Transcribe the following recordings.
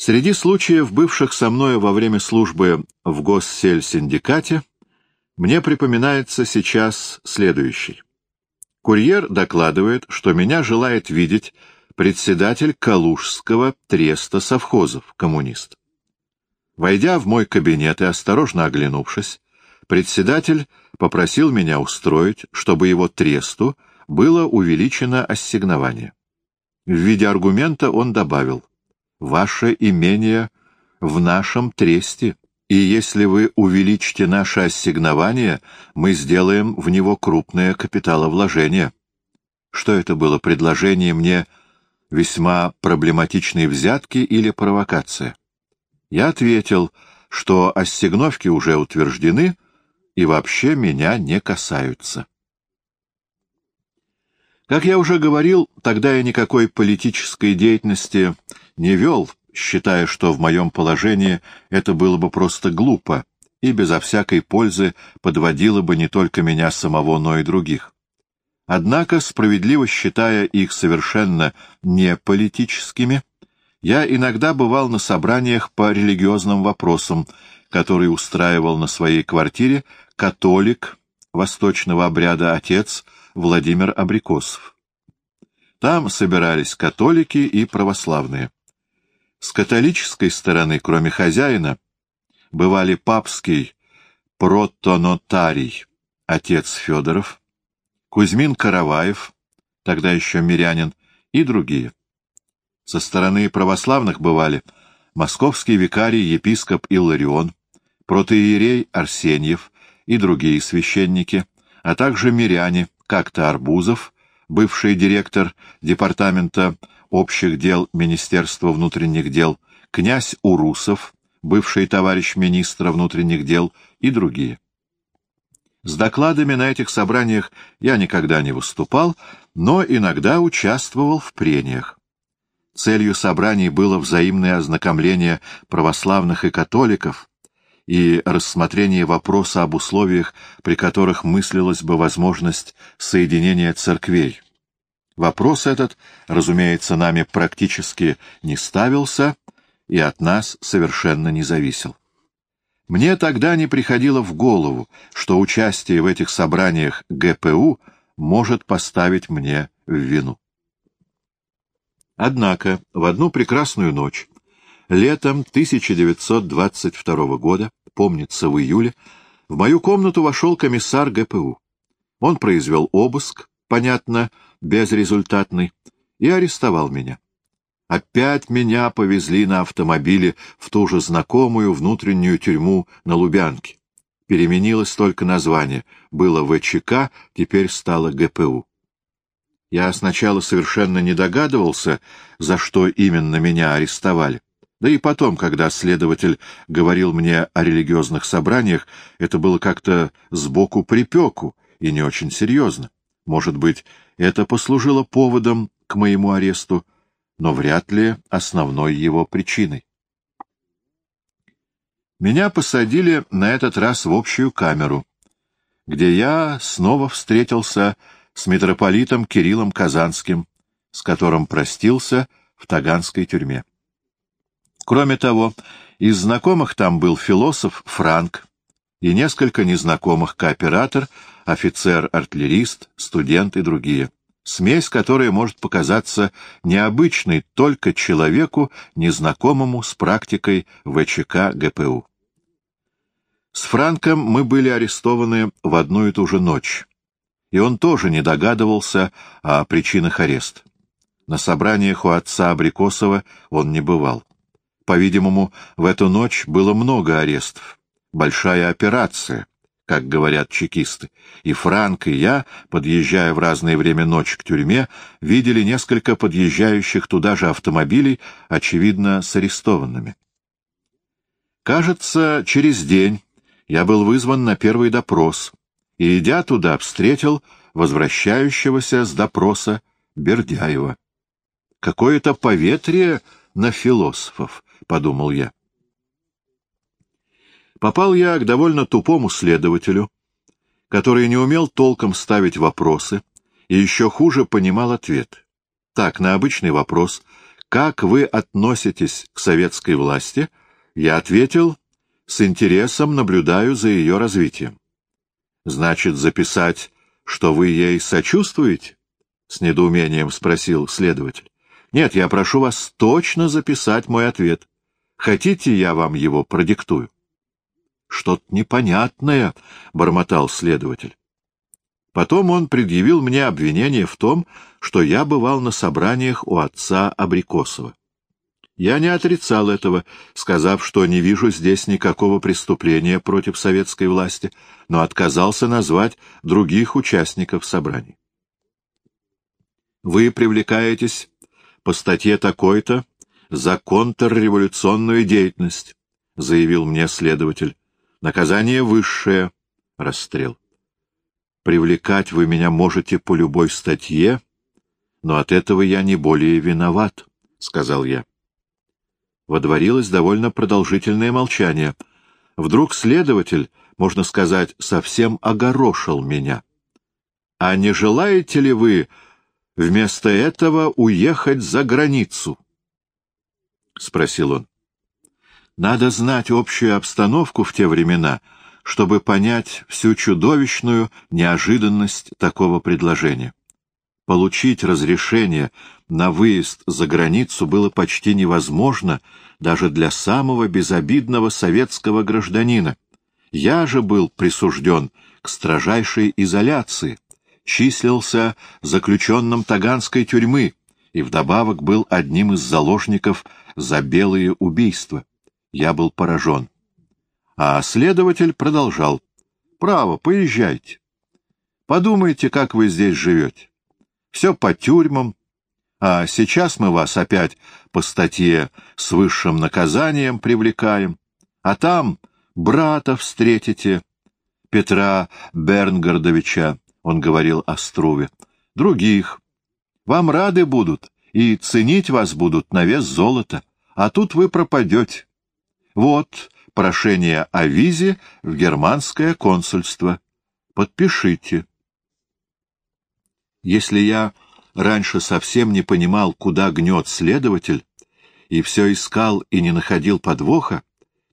Среди случаев, бывших со мною во время службы в госсельсиндикате, мне припоминается сейчас следующий. Курьер докладывает, что меня желает видеть председатель Калужского треста совхозов, коммунист. Войдя в мой кабинет и осторожно оглянувшись, председатель попросил меня устроить, чтобы его тресту было увеличено ассигнование. В виде аргумента он добавил, «Ваше имение в нашем тресте, и если вы увеличите наше ассигнование, мы сделаем в него крупное капиталовложение». Что это было, предложение мне весьма проблематичной взятки или провокация? Я ответил, что ассигновки уже утверждены и вообще меня не касаются. Как я уже говорил, тогда я никакой политической деятельности не вел, считая, что в моем положении это было бы просто глупо и безо всякой пользы подводило бы не только меня самого, но и других. Однако, справедливо считая их совершенно не политическими, я иногда бывал на собраниях по религиозным вопросам, которые устраивал на своей квартире католик восточного обряда отец Владимир Абрикосов. Там собирались католики и православные. С католической стороны, кроме хозяина, бывали папский протонотарий отец Федоров, Кузьмин Караваев, тогда еще мирянин, и другие. Со стороны православных бывали московский викарий епископ Илларион, протоиерей Арсеньев и другие священники, а также миряне, как-то Арбузов, бывший директор Департамента общих дел Министерства внутренних дел, князь Урусов, бывший товарищ министра внутренних дел и другие. С докладами на этих собраниях я никогда не выступал, но иногда участвовал в прениях. Целью собраний было взаимное ознакомление православных и католиков и рассмотрение вопроса об условиях, при которых мыслилась бы возможность соединения церквей. Вопрос этот, разумеется, нами практически не ставился и от нас совершенно не зависел. Мне тогда не приходило в голову, что участие в этих собраниях ГПУ может поставить мне в вину. Однако в одну прекрасную ночь, летом 1922 года, помнится, в июле, в мою комнату вошел комиссар ГПУ. Он произвел обыск, понятно, безрезультатный, и арестовал меня. Опять меня повезли на автомобиле в ту же знакомую внутреннюю тюрьму на Лубянке. Переменилось только название. Было ВЧК, теперь стало ГПУ. Я сначала совершенно не догадывался, за что именно меня арестовали. Да и потом, когда следователь говорил мне о религиозных собраниях, это было как-то сбоку припеку и не очень серьезно. Может быть, это послужило поводом к моему аресту, но вряд ли основной его причиной. Меня посадили на этот раз в общую камеру, где я снова встретился с митрополитом Кириллом Казанским, с которым простился в Таганской тюрьме. Кроме того, из знакомых там был философ Франк и несколько незнакомых кооператор, офицер-артиллерист, студент и другие. Смесь, которая может показаться необычной только человеку, незнакомому с практикой ВЧК ГПУ. С Франком мы были арестованы в одну и ту же ночь и он тоже не догадывался о причинах ареста. На собраниях у отца Абрикосова он не бывал. По-видимому, в эту ночь было много арестов. Большая операция, как говорят чекисты. И Франк, и я, подъезжая в разное время ночи к тюрьме, видели несколько подъезжающих туда же автомобилей, очевидно, с арестованными. Кажется, через день я был вызван на первый допрос — и, идя туда, встретил возвращающегося с допроса Бердяева. «Какое-то поветрие на философов», — подумал я. Попал я к довольно тупому следователю, который не умел толком ставить вопросы и еще хуже понимал ответ. Так, на обычный вопрос, как вы относитесь к советской власти, я ответил, с интересом наблюдаю за ее развитием. Значит, записать, что вы ей сочувствуете? С недоумением спросил следователь. Нет, я прошу вас точно записать мой ответ. Хотите, я вам его продиктую? Что-то непонятное, — бормотал следователь. Потом он предъявил мне обвинение в том, что я бывал на собраниях у отца Абрикосова. Я не отрицал этого, сказав, что не вижу здесь никакого преступления против советской власти, но отказался назвать других участников собраний. Вы привлекаетесь по статье такой-то за контрреволюционную деятельность, заявил мне следователь. Наказание высшее — расстрел. Привлекать вы меня можете по любой статье, но от этого я не более виноват, — сказал я. Водворилось довольно продолжительное молчание. Вдруг следователь, можно сказать, совсем огорошил меня. — А не желаете ли вы вместо этого уехать за границу? — спросил он. Надо знать общую обстановку в те времена — чтобы понять всю чудовищную неожиданность такого предложения. Получить разрешение на выезд за границу было почти невозможно даже для самого безобидного советского гражданина. Я же был присужден к строжайшей изоляции, числился заключенным Таганской тюрьмы и вдобавок был одним из заложников за белые убийства. Я был поражен. А следователь продолжал. «Право, поезжайте. Подумайте, как вы здесь живете. Все по тюрьмам. А сейчас мы вас опять по статье с высшим наказанием привлекаем. А там брата встретите, Петра Бернгардовича, он говорил о Струве, других. Вам рады будут и ценить вас будут на вес золота, а тут вы пропадете. Вот, прошение о визе в германское консульство. Подпишите. Если я раньше совсем не понимал, куда гнет следователь, и все искал и не находил подвоха,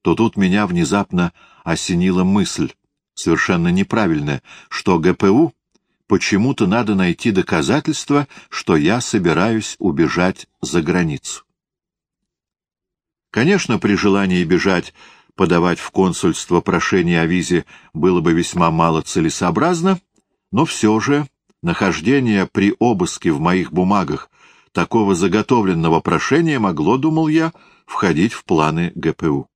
то тут меня внезапно осенила мысль, совершенно неправильная, что ГПУ почему-то надо найти доказательства, что я собираюсь убежать за границу. Конечно, при желании бежать подавать в консульство прошение о визе было бы весьма мало целесообразно, но все же нахождение при обыске в моих бумагах такого заготовленного прошения могло, думал я, входить в планы ГПУ.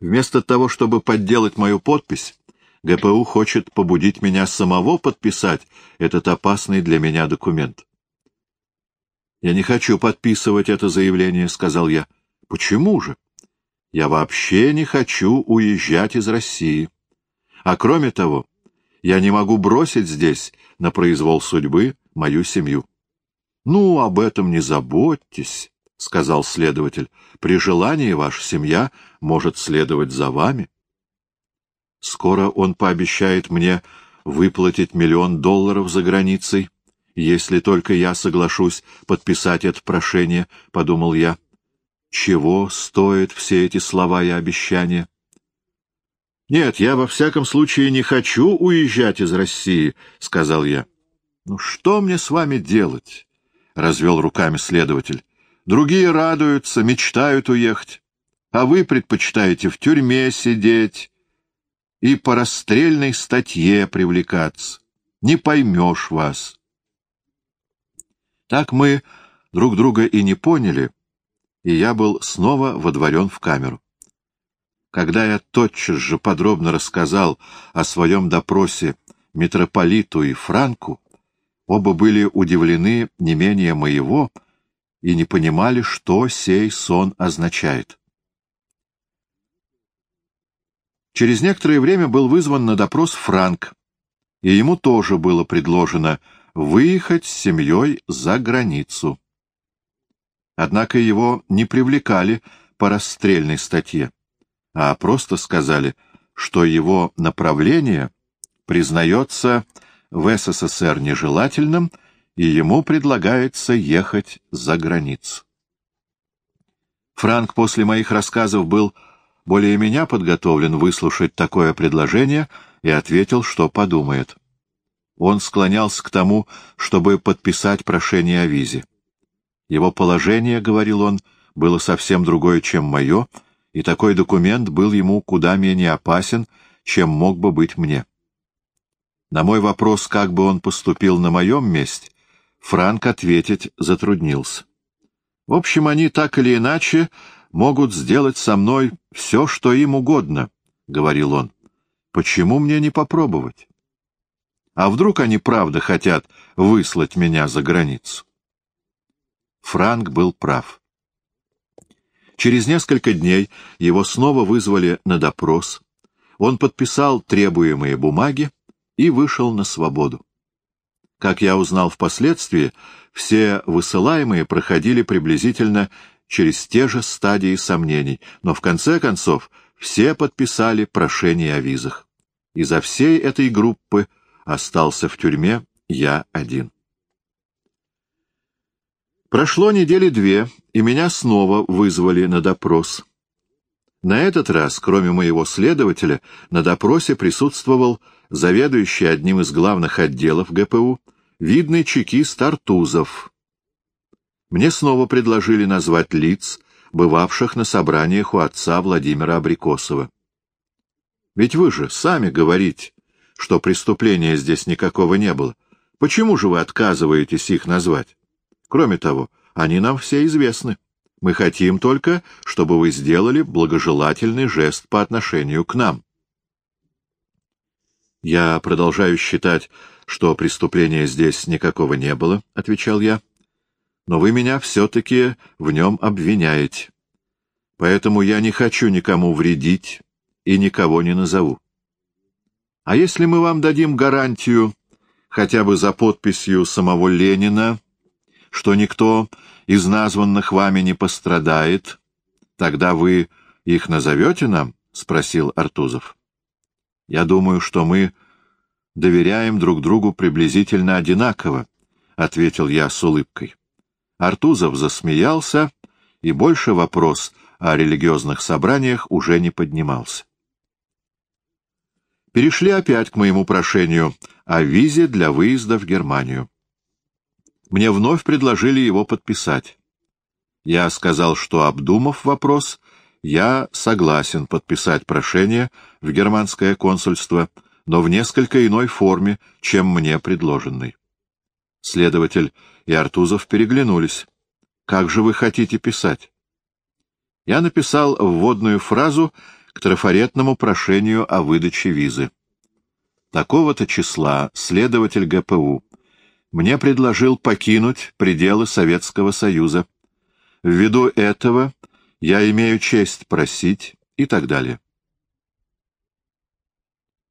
Вместо того, чтобы подделать мою подпись, ГПУ хочет побудить меня самого подписать этот опасный для меня документ. «Я не хочу подписывать это заявление», — сказал я. Почему же? Я вообще не хочу уезжать из России. А кроме того, я не могу бросить здесь, на произвол судьбы, мою семью. — Ну, об этом не заботьтесь, — сказал следователь. — При желании ваша семья может следовать за вами. Скоро он пообещает мне выплатить миллион долларов за границей, если только я соглашусь подписать это прошение, — подумал я. Чего стоят все эти слова и обещания? «Нет, я во всяком случае не хочу уезжать из России», — сказал я. «Ну что мне с вами делать?» — развел руками следователь. «Другие радуются, мечтают уехать, а вы предпочитаете в тюрьме сидеть и по расстрельной статье привлекаться. Не поймешь вас». Так мы друг друга и не поняли, и я был снова водворен в камеру. Когда я тотчас же подробно рассказал о своем допросе митрополиту и Франку, оба были удивлены не менее моего и не понимали, что сей сон означает. Через некоторое время был вызван на допрос Франк, и ему тоже было предложено выехать с семьей за границу. Однако его не привлекали по расстрельной статье, а просто сказали, что его направление признается в СССР нежелательным и ему предлагается ехать за границу. Франк после моих рассказов был более меня подготовлен выслушать такое предложение и ответил, что подумает. Он склонялся к тому, чтобы подписать прошение о визе. Его положение, — говорил он, — было совсем другое, чем мое, и такой документ был ему куда менее опасен, чем мог бы быть мне. На мой вопрос, как бы он поступил на моем месте, Франк ответить затруднился. В общем, они так или иначе могут сделать со мной все, что им угодно, — говорил он. Почему мне не попробовать? А вдруг они правда хотят выслать меня за границу? Франк был прав. Через несколько дней его снова вызвали на допрос. Он подписал требуемые бумаги и вышел на свободу. Как я узнал впоследствии, все высылаемые проходили приблизительно через те же стадии сомнений, но в конце концов все подписали прошение о визах. Изо всей этой группы остался в тюрьме я один. Прошло недели две, и меня снова вызвали на допрос. На этот раз, кроме моего следователя, на допросе присутствовал заведующий одним из главных отделов ГПУ, видный чекист Артузов. Мне снова предложили назвать лиц, бывавших на собраниях у отца Владимира Абрикосова. Ведь вы же сами говорите, что преступления здесь никакого не было. Почему же вы отказываетесь их назвать? Кроме того, они нам все известны. Мы хотим только, чтобы вы сделали благожелательный жест по отношению к нам. «Я продолжаю считать, что преступления здесь никакого не было», — отвечал я. «Но вы меня все-таки в нем обвиняете. Поэтому я не хочу никому вредить и никого не назову. А если мы вам дадим гарантию, хотя бы за подписью самого Ленина, что никто из названных вами не пострадает, тогда вы их назовете нам? — спросил Артузов. — Я думаю, что мы доверяем друг другу приблизительно одинаково, — ответил я с улыбкой. Артузов засмеялся, и больше вопрос о религиозных собраниях уже не поднимался. Перешли опять к моему прошению о визе для выезда в Германию мне вновь предложили его подписать. Я сказал, что, обдумав вопрос, я согласен подписать прошение в германское консульство, но в несколько иной форме, чем мне предложенной. Следователь и Артузов переглянулись. «Как же вы хотите писать?» Я написал вводную фразу к трафаретному прошению о выдаче визы. Такого-то числа следователь ГПУ мне предложил покинуть пределы Советского Союза. Ввиду этого я имею честь просить и так далее.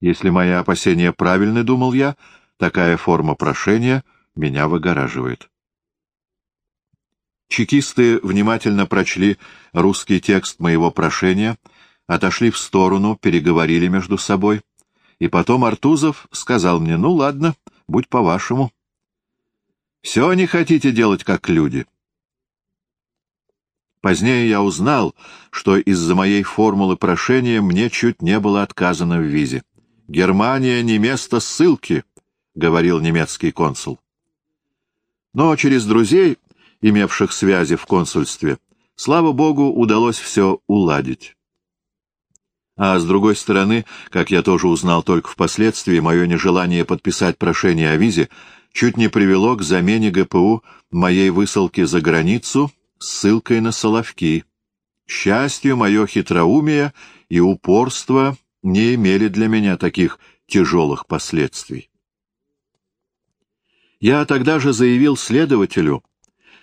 Если мои опасения правильны, думал я, такая форма прошения меня выгораживает. Чекисты внимательно прочли русский текст моего прошения, отошли в сторону, переговорили между собой, и потом Артузов сказал мне, ну ладно, будь по-вашему. Все не хотите делать как люди. Позднее я узнал, что из-за моей формулы прошения мне чуть не было отказано в визе. «Германия не место ссылки», — говорил немецкий консул. Но через друзей, имевших связи в консульстве, слава богу, удалось все уладить. А с другой стороны, как я тоже узнал только впоследствии, мое нежелание подписать прошение о визе чуть не привело к замене ГПУ моей высылки за границу ссылкой на Соловки. К счастью, мое хитроумие и упорство не имели для меня таких тяжелых последствий. Я тогда же заявил следователю,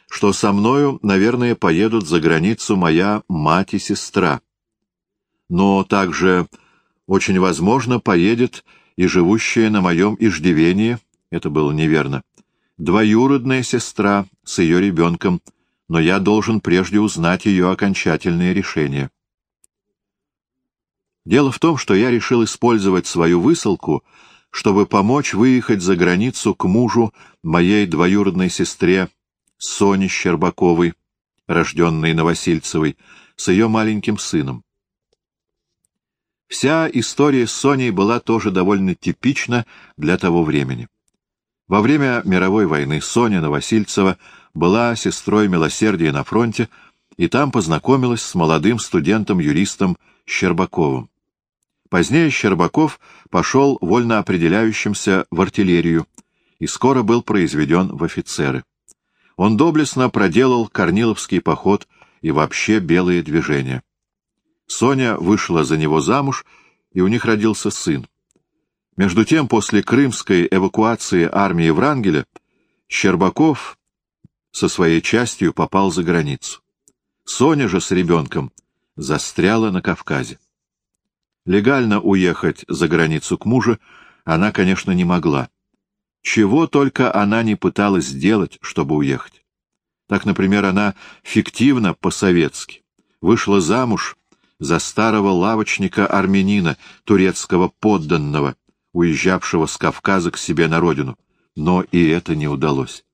что со мною, наверное, поедут за границу моя мать и сестра. Но также очень возможно поедет и живущая на моем иждивении это было неверно. Двоюродная сестра с ее ребенком, но я должен прежде узнать ее окончательное решение. Дело в том, что я решил использовать свою высылку чтобы помочь выехать за границу к мужу моей двоюродной сестре Соне Щербаковой, рожденной Новосильцевой, с ее маленьким сыном. Вся история с Соней была тоже довольно типична для того времени. Во время мировой войны Соня Новосильцева была сестрой милосердия на фронте и там познакомилась с молодым студентом-юристом Щербаковым. Позднее Щербаков пошел вольно определяющимся в артиллерию и скоро был произведен в офицеры. Он доблестно проделал Корниловский поход и вообще белые движения. Соня вышла за него замуж, и у них родился сын. Между тем, после крымской эвакуации армии Врангеля, Щербаков со своей частью попал за границу. Соня же с ребенком застряла на Кавказе. Легально уехать за границу к мужу она, конечно, не могла. Чего только она не пыталась сделать, чтобы уехать. Так, например, она фиктивно, по-советски, вышла замуж за старого лавочника-армянина, турецкого подданного, уезжавшего с Кавказа к себе на родину. Но и это не удалось.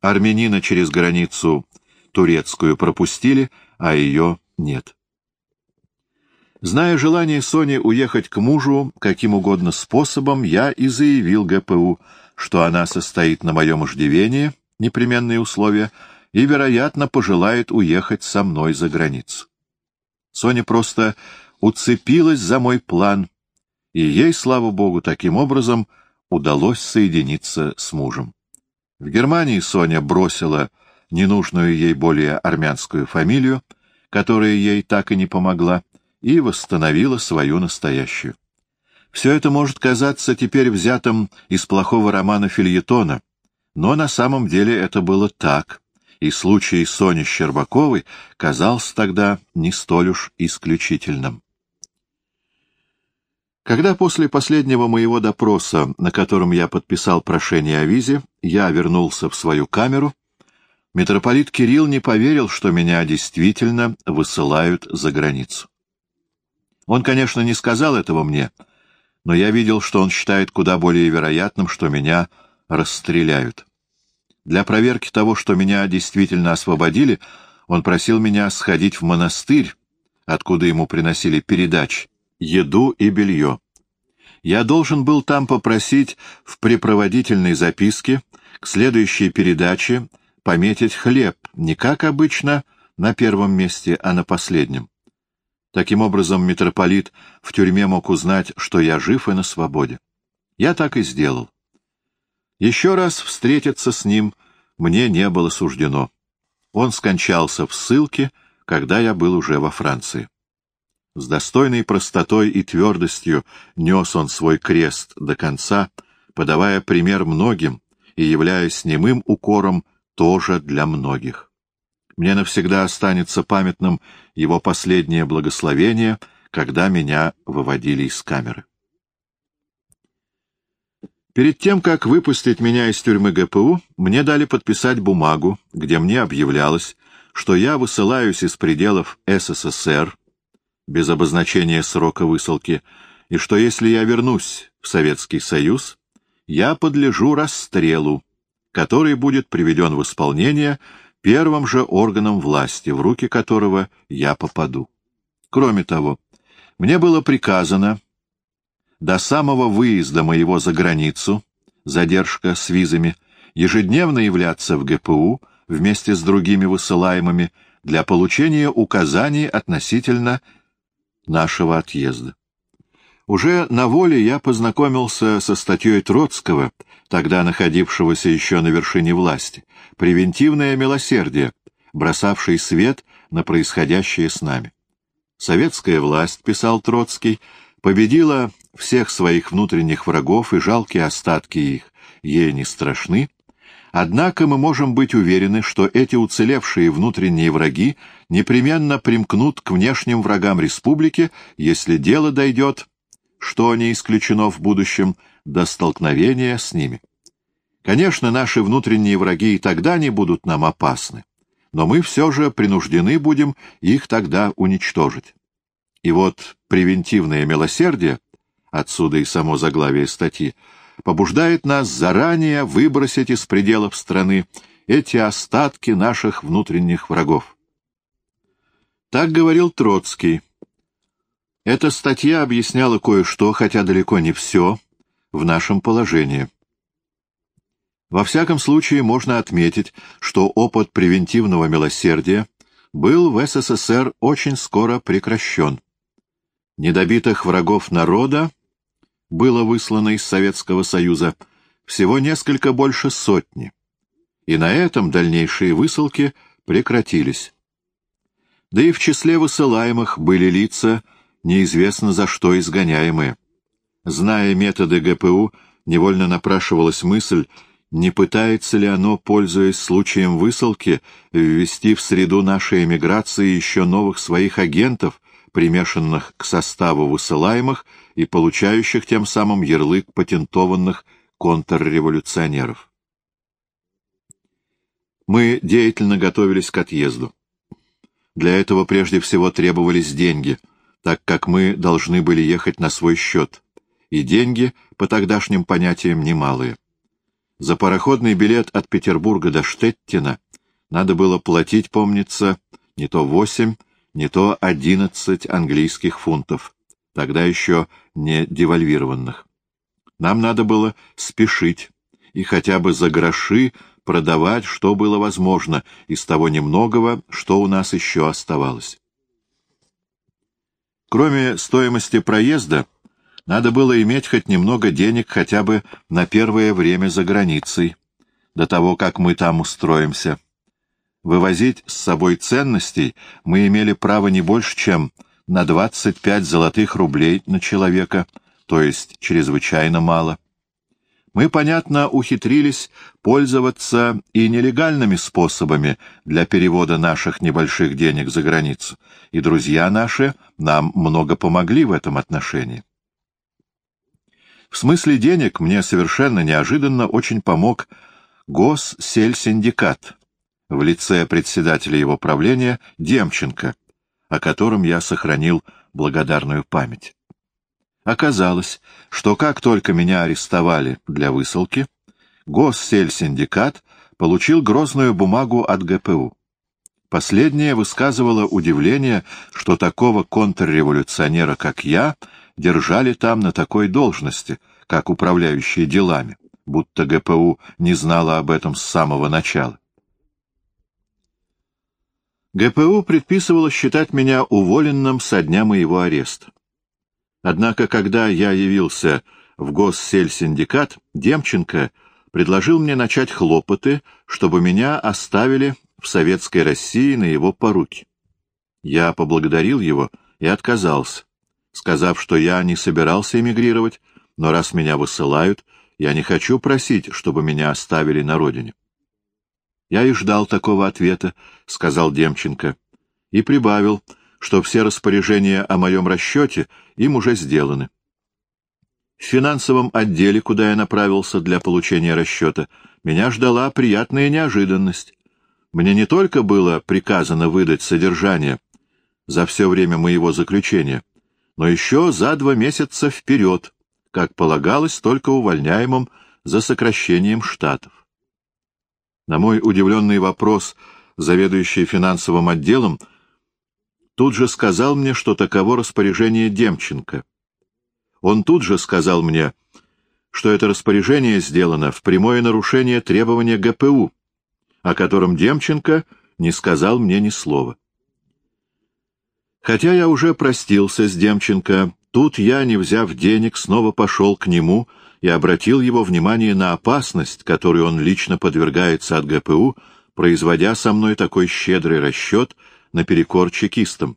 Армянина через границу турецкую пропустили, а ее нет. Зная желание Сони уехать к мужу каким угодно способом, я и заявил ГПУ, что она состоит на моем иждивении, непременные условия, и, вероятно, пожелает уехать со мной за границу. Соня просто уцепилась за мой план, и ей, слава богу, таким образом удалось соединиться с мужем. В Германии Соня бросила ненужную ей более армянскую фамилию, которая ей так и не помогла, и восстановила свою настоящую. Все это может казаться теперь взятым из плохого романа Фильетона, но на самом деле это было так, и случай Сони Щербаковой казался тогда не столь уж исключительным. Когда после последнего моего допроса, на котором я подписал прошение о визе, я вернулся в свою камеру, митрополит Кирилл не поверил, что меня действительно высылают за границу. Он, конечно, не сказал этого мне, но я видел, что он считает куда более вероятным, что меня расстреляют. Для проверки того, что меня действительно освободили, он просил меня сходить в монастырь, откуда ему приносили передач, еду и белье. Я должен был там попросить в препроводительной записке к следующей передаче пометить хлеб, не как обычно на первом месте, а на последнем. Таким образом, митрополит в тюрьме мог узнать, что я жив и на свободе. Я так и сделал. Еще раз встретиться с ним мне не было суждено. Он скончался в ссылке, когда я был уже во Франции. С достойной простотой и твердостью нес он свой крест до конца, подавая пример многим и являясь немым укором тоже для многих. Мне навсегда останется памятным его последнее благословение, когда меня выводили из камеры. Перед тем, как выпустить меня из тюрьмы ГПУ, мне дали подписать бумагу, где мне объявлялось, что я высылаюсь из пределов СССР без обозначения срока высылки, и что если я вернусь в Советский Союз, я подлежу расстрелу, который будет приведен в исполнение первым же органом власти, в руки которого я попаду. Кроме того, мне было приказано до самого выезда моего за границу, задержка с визами, ежедневно являться в ГПУ вместе с другими высылаемыми для получения указаний относительно нашего отъезда. Уже на воле я познакомился со статьей Троцкого, тогда находившегося еще на вершине власти, «Превентивное милосердие», бросавший свет на происходящее с нами. Советская власть, писал Троцкий, победила всех своих внутренних врагов, и жалкие остатки их ей не страшны, однако мы можем быть уверены, что эти уцелевшие внутренние враги непременно примкнут к внешним врагам республики, если дело дойдет, что не исключено в будущем, до столкновения с ними. Конечно, наши внутренние враги и тогда не будут нам опасны, но мы все же принуждены будем их тогда уничтожить. И вот превентивное милосердие отсюда и само заглавие статьи, побуждает нас заранее выбросить из пределов страны эти остатки наших внутренних врагов. Так говорил Троцкий. Эта статья объясняла кое-что, хотя далеко не все, в нашем положении. Во всяком случае, можно отметить, что опыт превентивного милосердия был в СССР очень скоро прекращен. Недобитых врагов народа было выслано из Советского Союза всего несколько больше сотни, и на этом дальнейшие высылки прекратились. Да и в числе высылаемых были лица, неизвестно за что изгоняемые. Зная методы ГПУ, невольно напрашивалась мысль, не пытается ли оно, пользуясь случаем высылки, ввести в среду нашей эмиграции еще новых своих агентов, примешанных к составу высылаемых и получающих тем самым ярлык патентованных контрреволюционеров. Мы деятельно готовились к отъезду. Для этого прежде всего требовались деньги, так как мы должны были ехать на свой счет, и деньги, по тогдашним понятиям, немалые. За пароходный билет от Петербурга до Штеттина надо было платить, помнится, не то восемь, не то одиннадцать английских фунтов, тогда еще не девальвированных. Нам надо было спешить и хотя бы за гроши продавать, что было возможно, из того немногого, что у нас еще оставалось. Кроме стоимости проезда, надо было иметь хоть немного денег хотя бы на первое время за границей, до того, как мы там устроимся. Вывозить с собой ценностей мы имели право не больше, чем на 25 золотых рублей на человека, то есть чрезвычайно мало. Мы, понятно, ухитрились пользоваться и нелегальными способами для перевода наших небольших денег за границу, и друзья наши нам много помогли в этом отношении. В смысле денег мне совершенно неожиданно очень помог Госсельсиндикат, в лице председателя его правления Демченко, о котором я сохранил благодарную память. Оказалось, что как только меня арестовали для высылки, Госсельсиндикат получил грозную бумагу от ГПУ. Последняя высказывала удивление, что такого контрреволюционера, как я, держали там на такой должности, как управляющие делами, будто ГПУ не знала об этом с самого начала. ГПУ предписывало считать меня уволенным со дня моего ареста. Однако, когда я явился в госсельсиндикат, Демченко предложил мне начать хлопоты, чтобы меня оставили в Советской России на его поруки. Я поблагодарил его и отказался, сказав, что я не собирался эмигрировать, но раз меня высылают, я не хочу просить, чтобы меня оставили на родине. Я и ждал такого ответа, — сказал Демченко, и прибавил, что все распоряжения о моем расчете им уже сделаны. В финансовом отделе, куда я направился для получения расчета, меня ждала приятная неожиданность. Мне не только было приказано выдать содержание за все время моего заключения, но еще за два месяца вперед, как полагалось только увольняемым за сокращением штатов. На мой удивленный вопрос заведующий финансовым отделом тут же сказал мне, что таково распоряжение Демченко. Он тут же сказал мне, что это распоряжение сделано в прямое нарушение требования ГПУ, о котором Демченко не сказал мне ни слова. Хотя я уже простился с Демченко, тут я, не взяв денег, снова пошел к нему и обратил его внимание на опасность, которой он лично подвергается от ГПУ, производя со мной такой щедрый расчет наперекор чекистам.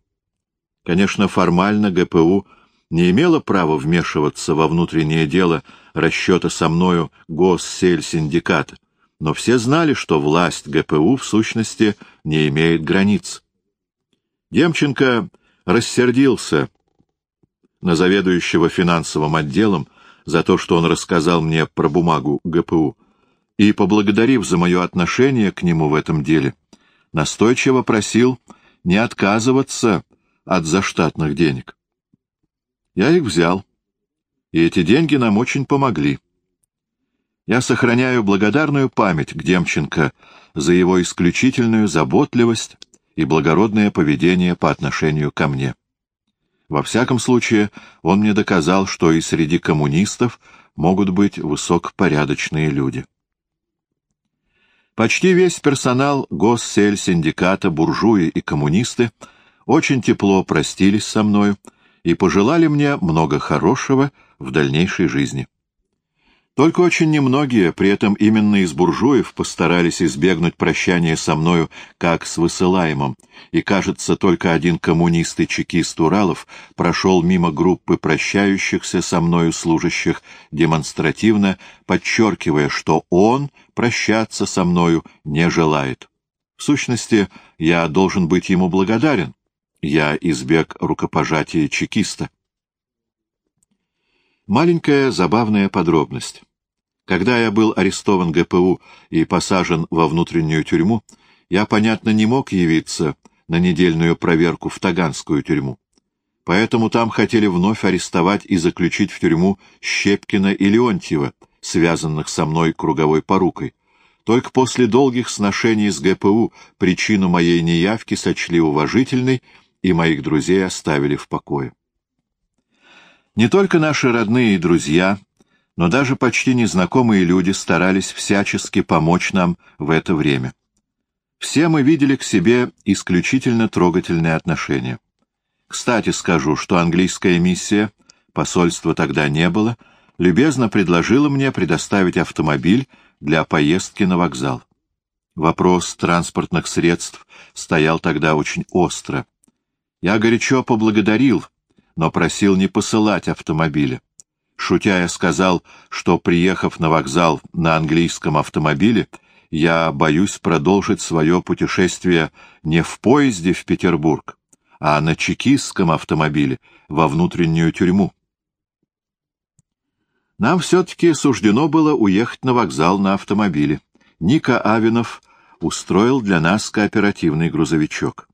Конечно, формально ГПУ не имела права вмешиваться во внутреннее дело расчета со мною госсельсиндиката, но все знали, что власть ГПУ в сущности не имеет границ. Демченко рассердился на заведующего финансовым отделом за то, что он рассказал мне про бумагу ГПУ, и, поблагодарив за мое отношение к нему в этом деле, настойчиво просил не отказываться от заштатных денег. Я их взял и эти деньги нам очень помогли. Я сохраняю благодарную память к Демченко за его исключительную заботливость и благородное поведение по отношению ко мне. Во всяком случае, он мне доказал, что и среди коммунистов могут быть высокопорядочные люди. Почти весь персонал госсельсиндиката, буржуи и коммунисты очень тепло простились со мною и пожелали мне много хорошего в дальнейшей жизни. Только очень немногие, при этом именно из буржуев, постарались избегнуть прощания со мною как с высылаемым, и, кажется, только один коммунист и чекист Уралов прошел мимо группы прощающихся со мною служащих, демонстративно подчеркивая, что он прощаться со мною не желает. В сущности, я должен быть ему благодарен. Я избег рукопожатия чекиста. Маленькая забавная подробность. Когда я был арестован ГПУ и посажен во внутреннюю тюрьму, я, понятно, не мог явиться на недельную проверку в Таганскую тюрьму. Поэтому там хотели вновь арестовать и заключить в тюрьму Щепкина и Леонтьева, связанных со мной круговой порукой. Только после долгих сношений с ГПУ причину моей неявки сочли уважительной, и моих друзей оставили в покое. Не только наши родные и друзья, но даже почти незнакомые люди старались всячески помочь нам в это время. Все мы видели к себе исключительно трогательное отношение. Кстати скажу, что английская миссия, посольства тогда не было, любезно предложила мне предоставить автомобиль для поездки на вокзал. Вопрос транспортных средств стоял тогда очень остро. Я горячо поблагодарил но просил не посылать автомобиля. Шутя я сказал, что, приехав на вокзал на английском автомобиле, я боюсь продолжить свое путешествие не в поезде в Петербург, а на чекистском автомобиле во внутреннюю тюрьму. Нам все-таки суждено было уехать на вокзал на автомобиле. Ника Авинов устроил для нас кооперативный грузовичок.